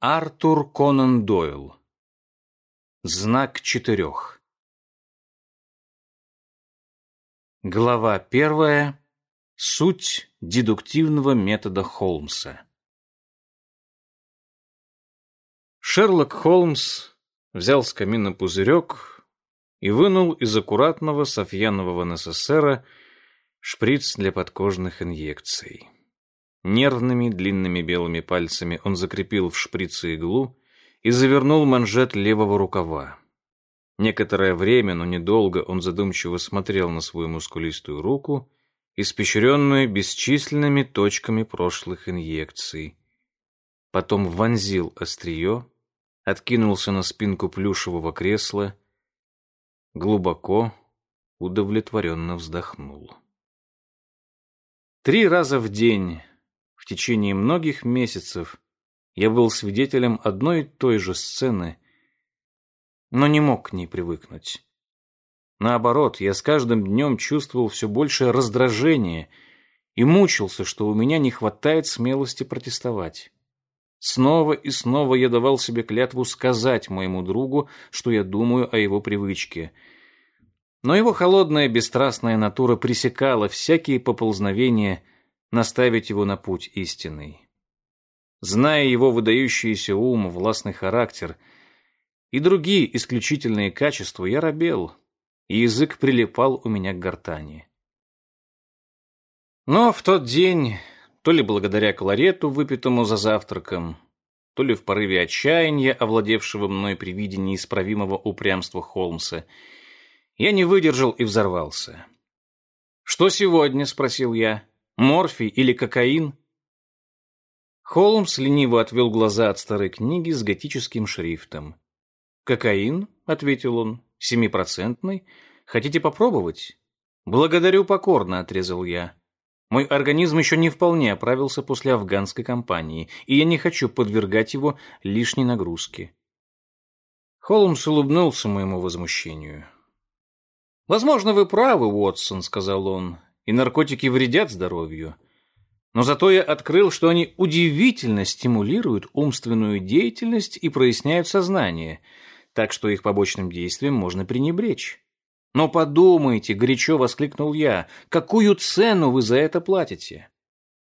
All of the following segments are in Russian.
Артур Конан Дойл. Знак четырех. Глава первая. Суть дедуктивного метода Холмса. Шерлок Холмс взял с камина пузырек и вынул из аккуратного софьянового НССРа шприц для подкожных инъекций. Нервными длинными белыми пальцами он закрепил в шприце иглу и завернул манжет левого рукава. Некоторое время, но недолго, он задумчиво смотрел на свою мускулистую руку, испещренную бесчисленными точками прошлых инъекций. Потом вонзил острие, откинулся на спинку плюшевого кресла, глубоко, удовлетворенно вздохнул. Три раза в день в течение многих месяцев я был свидетелем одной и той же сцены, но не мог к ней привыкнуть. Наоборот, я с каждым днем чувствовал все большее раздражение и мучился, что у меня не хватает смелости протестовать. Снова и снова я давал себе клятву сказать моему другу, что я думаю о его привычке. Но его холодная бесстрастная натура пресекала всякие поползновения наставить его на путь истинный. Зная его выдающийся ум, властный характер и другие исключительные качества, я робел, и язык прилипал у меня к гортани. Но в тот день, то ли благодаря колорету, выпитому за завтраком, то ли в порыве отчаяния, овладевшего мной при виде неисправимого упрямства Холмса, я не выдержал и взорвался. «Что сегодня?» — спросил я. «Морфий или кокаин?» Холмс лениво отвел глаза от старой книги с готическим шрифтом. «Кокаин?» — ответил он. «Семипроцентный? Хотите попробовать?» «Благодарю покорно», — отрезал я. «Мой организм еще не вполне оправился после афганской кампании, и я не хочу подвергать его лишней нагрузке». Холмс улыбнулся моему возмущению. «Возможно, вы правы, Уотсон», — сказал он, — «и наркотики вредят здоровью. Но зато я открыл, что они удивительно стимулируют умственную деятельность и проясняют сознание, так что их побочным действием можно пренебречь. «Но подумайте», — горячо воскликнул я, — «какую цену вы за это платите?»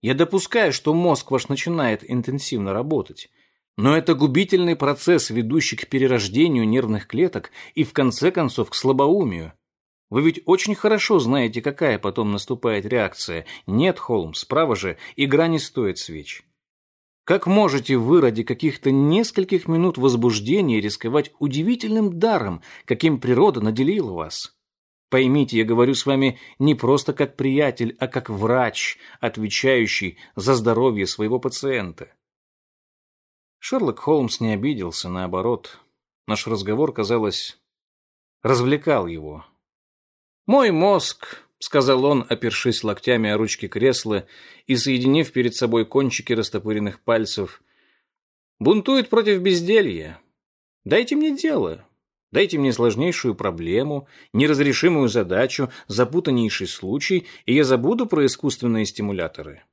Я допускаю, что мозг ваш начинает интенсивно работать, но это губительный процесс, ведущий к перерождению нервных клеток и, в конце концов, к слабоумию. Вы ведь очень хорошо знаете, какая потом наступает реакция. Нет, Холмс, право же, игра не стоит свеч. Как можете вы ради каких-то нескольких минут возбуждения рисковать удивительным даром, каким природа наделила вас? Поймите, я говорю с вами не просто как приятель, а как врач, отвечающий за здоровье своего пациента. Шерлок Холмс не обиделся, наоборот. Наш разговор, казалось, развлекал его. «Мой мозг», — сказал он, опершись локтями о ручки кресла и соединив перед собой кончики растопыренных пальцев, «бунтует против безделья. Дайте мне дело, дайте мне сложнейшую проблему, неразрешимую задачу, запутаннейший случай, и я забуду про искусственные стимуляторы.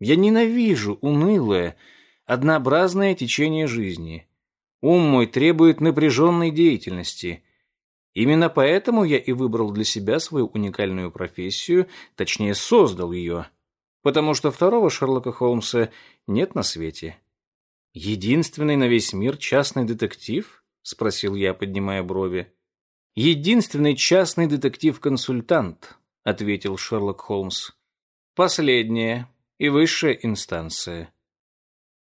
Я ненавижу унылое, однообразное течение жизни. Ум мой требует напряженной деятельности» Именно поэтому я и выбрал для себя свою уникальную профессию, точнее, создал ее, потому что второго Шерлока Холмса нет на свете. «Единственный на весь мир частный детектив?» — спросил я, поднимая брови. «Единственный частный детектив-консультант», — ответил Шерлок Холмс. «Последняя и высшая инстанция.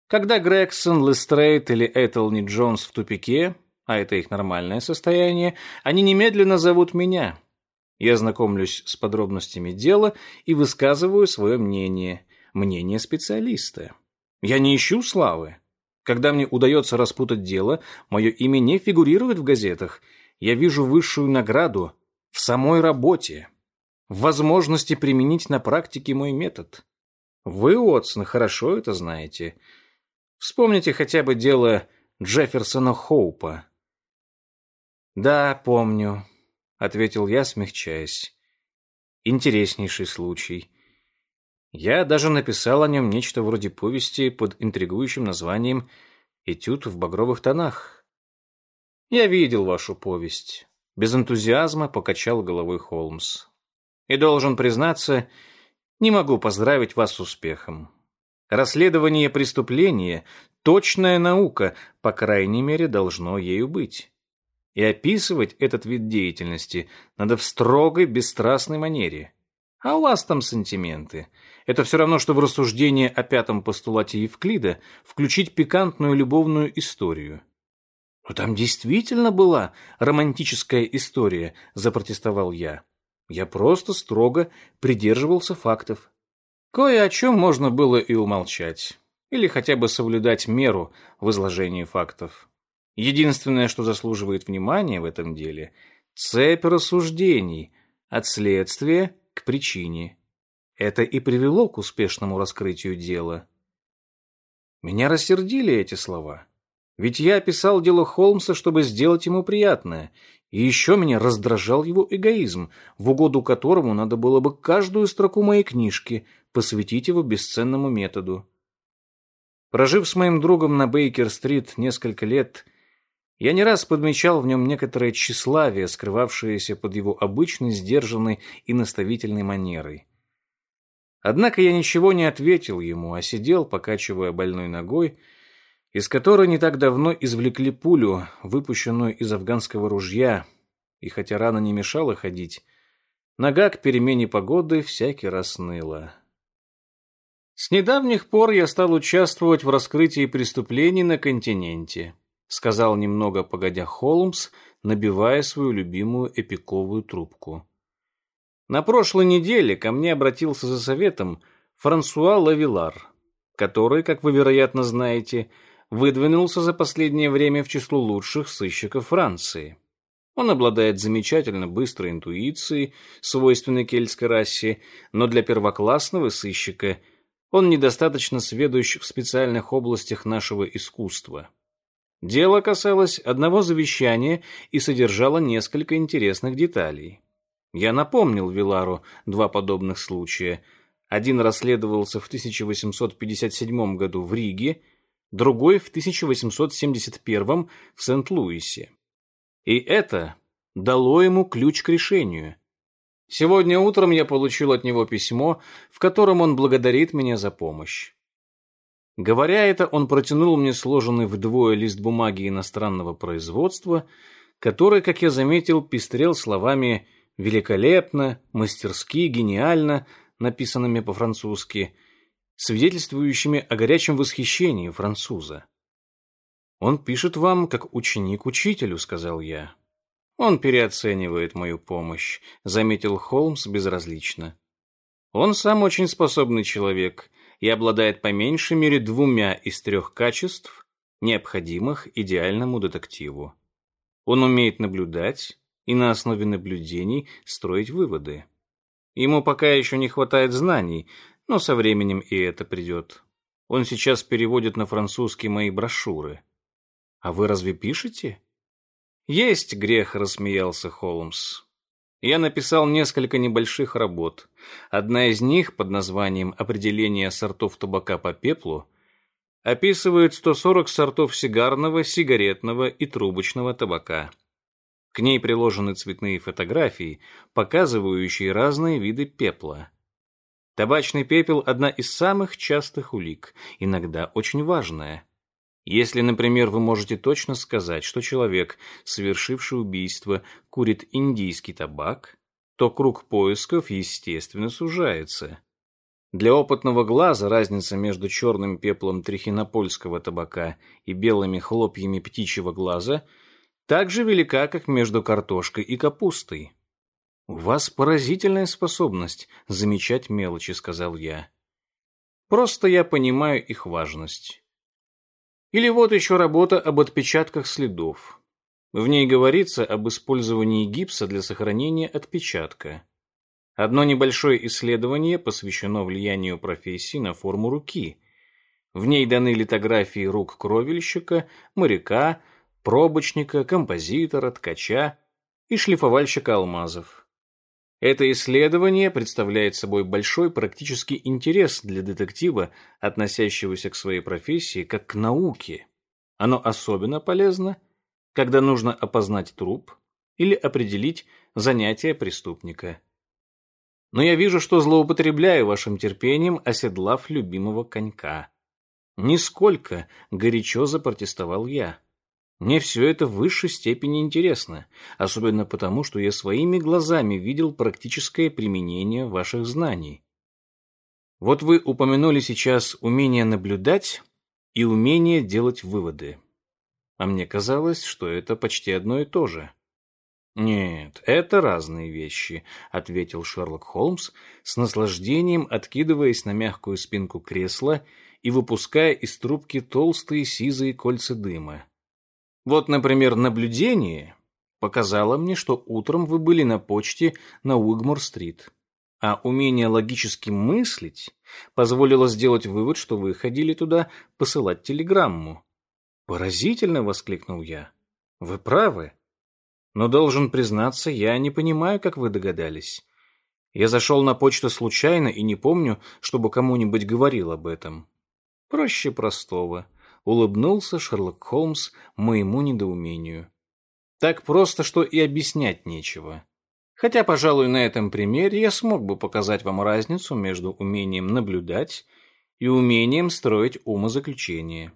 Когда Грегсон, Лестрейд или Этелни Джонс в тупике, а это их нормальное состояние, они немедленно зовут меня. Я знакомлюсь с подробностями дела и высказываю свое мнение, мнение специалиста. Я не ищу славы. Когда мне удается распутать дело, мое имя не фигурирует в газетах. Я вижу высшую награду в самой работе, в возможности применить на практике мой метод. Вы, Уотсон, хорошо это знаете. Вспомните хотя бы дело Джефферсона Хоупа. «Да, помню», — ответил я, смягчаясь. «Интереснейший случай. Я даже написал о нем нечто вроде повести под интригующим названием Этюд в багровых тонах. Я видел вашу повесть. Без энтузиазма покачал головой Холмс. И должен признаться, не могу поздравить вас с успехом. Расследование преступления — точная наука, по крайней мере, должно ею быть. И описывать этот вид деятельности надо в строгой, бесстрастной манере. А у вас там сантименты. Это все равно, что в рассуждение о пятом постулате Евклида включить пикантную любовную историю. «Но там действительно была романтическая история», — запротестовал я. «Я просто строго придерживался фактов. Кое о чем можно было и умолчать, или хотя бы соблюдать меру в изложении фактов. Единственное, что заслуживает внимания в этом деле — цепь рассуждений от следствия к причине. Это и привело к успешному раскрытию дела. Меня рассердили эти слова. Ведь я описал дело Холмса, чтобы сделать ему приятное, и еще меня раздражал его эгоизм, в угоду которому надо было бы каждую строку моей книжки посвятить его бесценному методу. Прожив с моим другом на Бейкер-стрит несколько лет, я не раз подмечал в нем некоторое тщеславие, скрывавшееся под его обычной, сдержанной и наставительной манерой. Однако я ничего не ответил ему, а сидел, покачивая больной ногой, из которой не так давно извлекли пулю, выпущенную из афганского ружья, и хотя рана не мешала ходить, нога к перемене погоды всякий раз ныла. С недавних пор я стал участвовать в раскрытии преступлений на континенте, сказал немного погодя Холмс, набивая свою любимую эпиковую трубку. На прошлой неделе ко мне обратился за советом Франсуа Лавилар, который, как вы, вероятно, знаете, выдвинулся за последнее время в число лучших сыщиков Франции. Он обладает замечательно быстрой интуицией, свойственной кельтской расе, но для первоклассного сыщика он недостаточно сведущ в специальных областях нашего искусства. Дело касалось одного завещания и содержало несколько интересных деталей. Я напомнил Вилару два подобных случая. Один расследовался в 1857 году в Риге, другой в 1871 в Сент-Луисе. И это дало ему ключ к решению. Сегодня утром я получил от него письмо, в котором он благодарит меня за помощь. Говоря это, он протянул мне сложенный вдвое лист бумаги иностранного производства, который, как я заметил, пестрел словами «великолепно», «мастерски», «гениально», написанными по-французски – свидетельствующими о горячем восхищении француза. «Он пишет вам, как ученик учителю», — сказал я. «Он переоценивает мою помощь», — заметил Холмс безразлично. «Он сам очень способный человек и обладает по меньшей мере двумя из трех качеств, необходимых идеальному детективу. Он умеет наблюдать и на основе наблюдений строить выводы. Ему пока еще не хватает знаний, но со временем и это придет. Он сейчас переводит на французский мои брошюры. А вы разве пишете? Есть грех, рассмеялся Холмс. Я написал несколько небольших работ. Одна из них под названием «Определение сортов табака по пеплу» описывает 140 сортов сигарного, сигаретного и трубочного табака. К ней приложены цветные фотографии, показывающие разные виды пепла. Табачный пепел – одна из самых частых улик, иногда очень важная. Если, например, вы можете точно сказать, что человек, совершивший убийство, курит индийский табак, то круг поисков, естественно, сужается. Для опытного глаза разница между черным пеплом трихинопольского табака и белыми хлопьями птичьего глаза так же велика, как между картошкой и капустой. «У вас поразительная способность замечать мелочи», — сказал я. «Просто я понимаю их важность». Или вот еще работа об отпечатках следов. В ней говорится об использовании гипса для сохранения отпечатка. Одно небольшое исследование посвящено влиянию профессии на форму руки. В ней даны литографии рук кровельщика, моряка, пробочника, композитора, ткача и шлифовальщика алмазов. Это исследование представляет собой большой практический интерес для детектива, относящегося к своей профессии как к науке. Оно особенно полезно, когда нужно опознать труп или определить занятие преступника. Но я вижу, что злоупотребляю вашим терпением, оседлав любимого конька. Нисколько горячо запротестовал я. Мне все это в высшей степени интересно, особенно потому, что я своими глазами видел практическое применение ваших знаний. Вот вы упомянули сейчас умение наблюдать и умение делать выводы. А мне казалось, что это почти одно и то же. «Нет, это разные вещи», — ответил Шерлок Холмс, с наслаждением откидываясь на мягкую спинку кресла и выпуская из трубки толстые сизые кольца дыма. Вот, например, наблюдение показало мне, что утром вы были на почте на Уигмор-стрит, а умение логически мыслить позволило сделать вывод, что вы ходили туда посылать телеграмму. «Поразительно!» — воскликнул я. «Вы правы. Но, должен признаться, я не понимаю, как вы догадались. Я зашел на почту случайно и не помню, чтобы кому-нибудь говорил об этом. Проще простого улыбнулся Шерлок Холмс моему недоумению. Так просто, что и объяснять нечего. Хотя, пожалуй, на этом примере я смог бы показать вам разницу между умением наблюдать и умением строить умозаключения.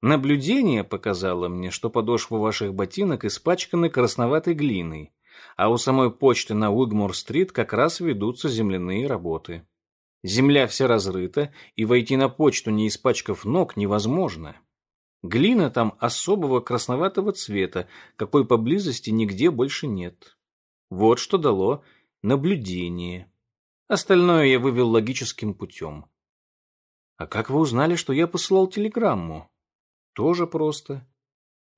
Наблюдение показало мне, что подошвы ваших ботинок испачканы красноватой глиной, а у самой почты на Уигмор-стрит как раз ведутся земляные работы. Земля вся разрыта, и войти на почту, не испачкав ног, невозможно. Глина там особого красноватого цвета, какой поблизости нигде больше нет. Вот что дало наблюдение. Остальное я вывел логическим путем. А как вы узнали, что я посылал телеграмму? Тоже просто.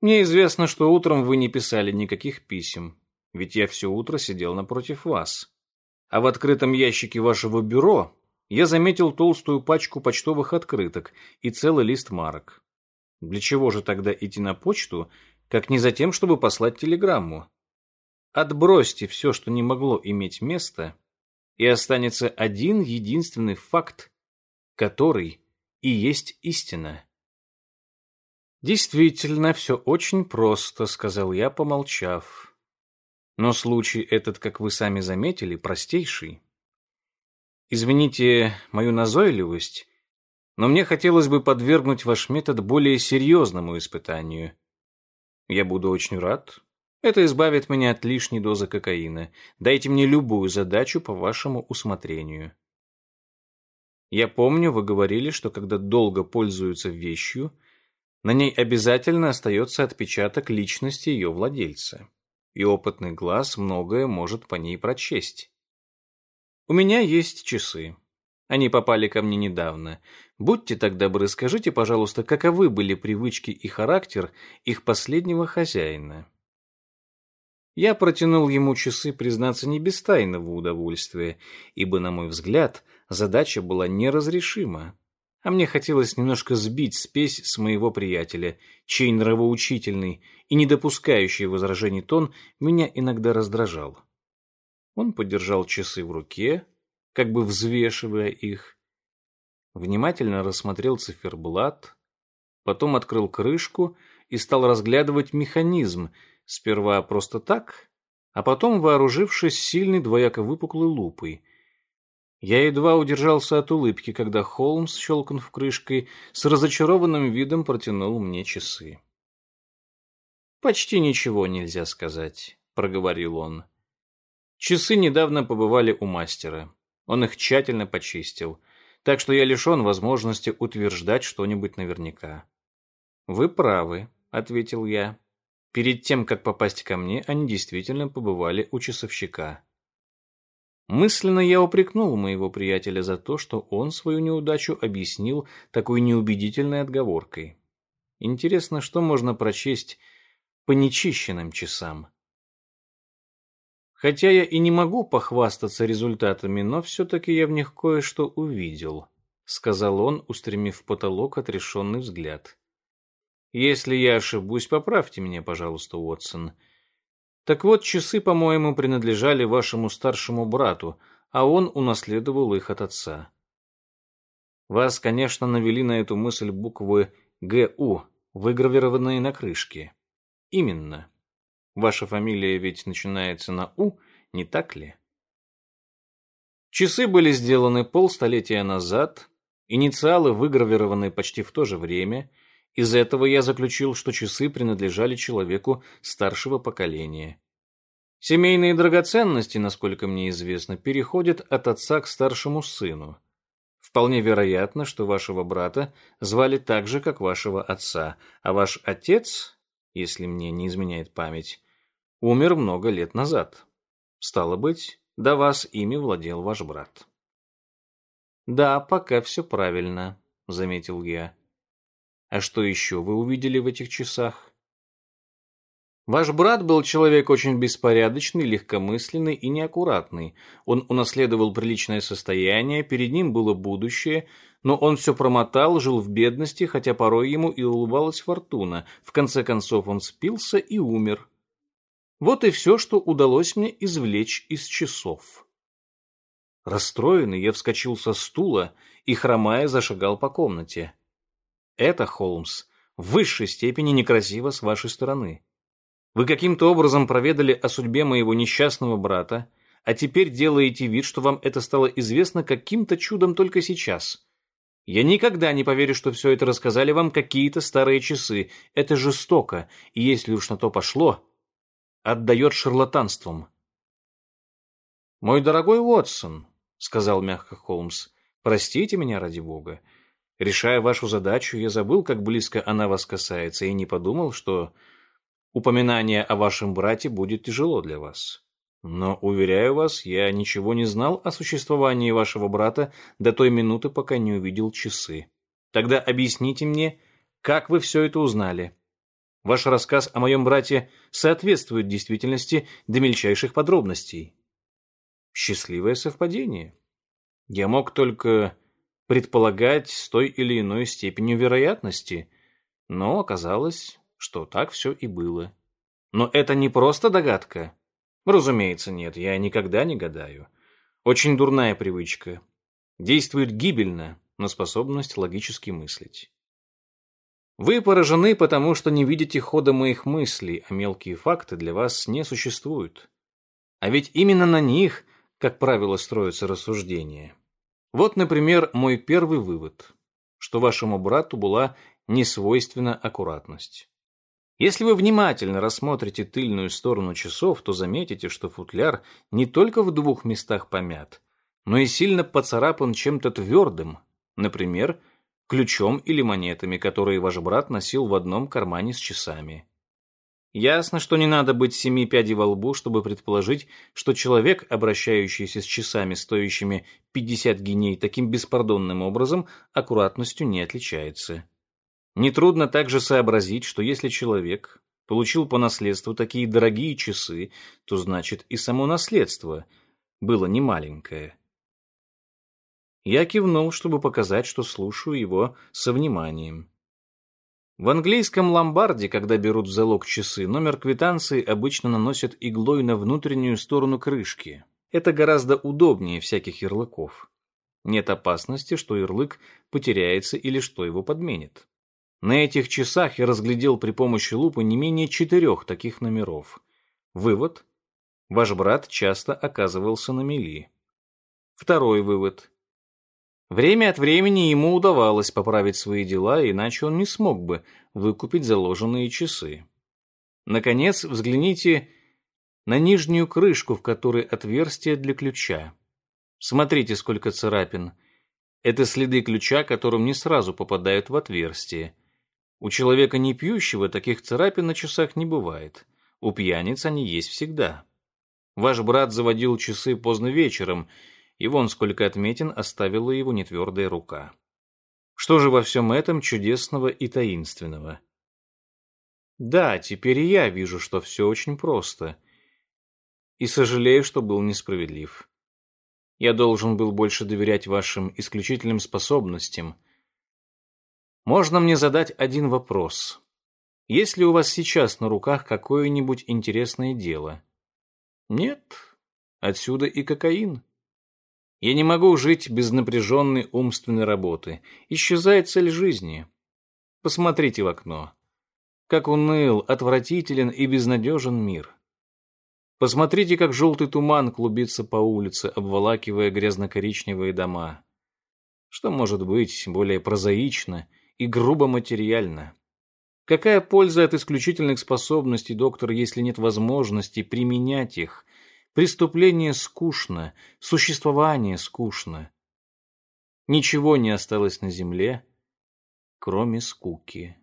Мне известно, что утром вы не писали никаких писем, ведь я все утро сидел напротив вас. А в открытом ящике вашего бюро я заметил толстую пачку почтовых открыток и целый лист марок. Для чего же тогда идти на почту, как не за тем, чтобы послать телеграмму? Отбросьте все, что не могло иметь место, и останется один единственный факт, который и есть истина. «Действительно, все очень просто», — сказал я, помолчав. «Но случай этот, как вы сами заметили, простейший. Извините мою назойливость, но мне хотелось бы подвергнуть ваш метод более серьезному испытанию. Я буду очень рад. Это избавит меня от лишней дозы кокаина. Дайте мне любую задачу по вашему усмотрению. Я помню, вы говорили, что когда долго пользуются вещью, на ней обязательно остается отпечаток личности ее владельца, и опытный глаз многое может по ней прочесть. У меня есть часы. Они попали ко мне недавно. Будьте так добры, скажите, пожалуйста, каковы были привычки и характер их последнего хозяина. Я протянул ему часы, признаться, не без тайного удовольствия, ибо, на мой взгляд, задача была неразрешима. А мне хотелось немножко сбить спесь с моего приятеля, чей нравоучительный и не допускающий возражений тон меня иногда раздражал. Он подержал часы в руке, как бы взвешивая их, внимательно рассмотрел циферблат, потом открыл крышку и стал разглядывать механизм, сперва просто так, а потом вооружившись сильной двояко выпуклой лупой. Я едва удержался от улыбки, когда Холмс, щелкнув крышкой, с разочарованным видом протянул мне часы. «Почти ничего нельзя сказать», — проговорил он. Часы недавно побывали у мастера. Он их тщательно почистил, так что я лишен возможности утверждать что-нибудь наверняка. «Вы правы», — ответил я. «Перед тем, как попасть ко мне, они действительно побывали у часовщика». Мысленно я упрекнул моего приятеля за то, что он свою неудачу объяснил такой неубедительной отговоркой. Интересно, что можно прочесть по нечищенным часам. Хотя я и не могу похвастаться результатами, но все-таки я в них кое-что увидел», — сказал он, устремив в потолок отрешенный взгляд. «Если я ошибусь, поправьте меня, пожалуйста, Уотсон. Так вот, часы, по-моему, принадлежали вашему старшему брату, а он унаследовал их от отца. Вас, конечно, навели на эту мысль буквы «ГУ» выгравированные на крышке. Именно. Ваша фамилия ведь начинается на «У», не так ли? Часы были сделаны полстолетия назад, инициалы выгравированы почти в то же время. Из этого я заключил, что часы принадлежали человеку старшего поколения. Семейные драгоценности, насколько мне известно, переходят от отца к старшему сыну. Вполне вероятно, что вашего брата звали так же, как вашего отца, а ваш отец, если мне не изменяет память, умер много лет назад. Стало быть, до вас ими владел ваш брат. Да, пока все правильно, заметил я. А что еще вы увидели в этих часах? Ваш брат был человек очень беспорядочный, легкомысленный и неаккуратный. Он унаследовал приличное состояние, перед ним было будущее, но он все промотал, жил в бедности, хотя порой ему и улыбалась фортуна. В конце концов он спился и умер. Вот и все, что удалось мне извлечь из часов. Расстроенный, я вскочил со стула и, хромая, зашагал по комнате. Это, Холмс, в высшей степени некрасиво с вашей стороны. Вы каким-то образом проведали о судьбе моего несчастного брата, а теперь делаете вид, что вам это стало известно каким-то чудом только сейчас. Я никогда не поверю, что все это рассказали вам какие-то старые часы. Это жестоко, и если уж на то пошло, отдает шарлатанством. «Мой дорогой Уотсон», — сказал мягко Холмс, — «простите меня ради бога. Решая вашу задачу, я забыл, как близко она вас касается, и не подумал, что Упоминание о вашем брате будет тяжело для вас. Но, уверяю вас, я ничего не знал о существовании вашего брата до той минуты, пока не увидел часы. Тогда объясните мне, как вы все это узнали. Ваш рассказ о моем брате соответствует действительности до мельчайших подробностей. Счастливое совпадение. Я мог только предполагать с той или иной степенью вероятности, но оказалось, что так все и было. Но это не просто догадка. Разумеется, нет, я никогда не гадаю. Очень дурная привычка. Действует гибельно на способность логически мыслить. Вы поражены, потому что не видите хода моих мыслей, а мелкие факты для вас не существуют. А ведь именно на них, как правило, строятся рассуждения. Вот, например, мой первый вывод, что вашему брату была несвойственна аккуратность. Если вы внимательно рассмотрите тыльную сторону часов, то заметите, что футляр не только в двух местах помят, но и сильно поцарапан чем-то твердым, например, ключом или монетами, которые ваш брат носил в одном кармане с часами. Ясно, что не надо быть семи пядей во лбу, чтобы предположить, что человек, обращающийся с часами, стоящими 50 гиней, таким беспардонным образом, аккуратностью не отличается. Нетрудно также сообразить, что если человек получил по наследству такие дорогие часы, то значит и само наследство было немаленькое. Я кивнул, чтобы показать, что слушаю его со вниманием. В английском ломбарде, когда берут в залог часы, номер квитанции обычно наносят иглой на внутреннюю сторону крышки. Это гораздо удобнее всяких ярлыков. Нет опасности, что ярлык потеряется или что его подменит. На этих часах я разглядел при помощи лупы не менее четырех таких номеров. Вывод. Ваш брат часто оказывался на мели. Второй вывод. Время от времени ему удавалось поправить свои дела, иначе он не смог бы выкупить заложенные часы. Наконец, взгляните на нижнюю крышку, в которой отверстие для ключа. Смотрите, сколько царапин. Это следы ключа, которым не сразу попадают в отверстие. У человека не пьющего таких царапин на часах не бывает. У пьяниц они есть всегда. Ваш брат заводил часы поздно вечером, и вон сколько отметин оставила его нетвердая рука. Что же во всем этом чудесного и таинственного? Да, теперь и я вижу, что все очень просто. И сожалею, что был несправедлив. Я должен был больше доверять вашим исключительным способностям — можно мне задать один вопрос? Есть ли у вас сейчас на руках какое-нибудь интересное дело? Нет. Отсюда и кокаин. Я не могу жить без напряженной умственной работы. Исчезает цель жизни. Посмотрите в окно. Как уныл, отвратителен и безнадежен мир. Посмотрите, как желтый туман клубится по улице, обволакивая грязно-коричневые дома. Что может быть более прозаично и грубо материально? Какая польза от исключительных способностей, доктор, если нет возможности применять их? Преступление скучно, существование скучно. Ничего не осталось на земле, кроме скуки.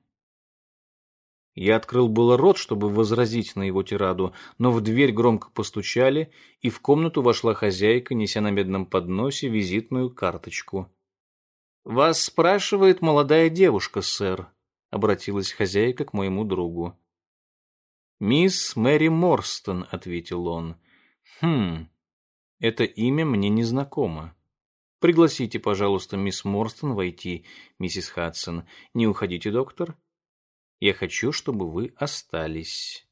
Я открыл было рот, чтобы возразить на его тираду, но в дверь громко постучали, и в комнату вошла хозяйка, неся на медном подносе визитную карточку. «Вас спрашивает молодая девушка, сэр», — обратилась хозяйка к моему другу. «Мисс Мэри Морстон», — ответил он. «Хм, это имя мне незнакомо. Пригласите, пожалуйста, мисс Морстон войти, миссис Хадсон. Не уходите, доктор. Я хочу, чтобы вы остались.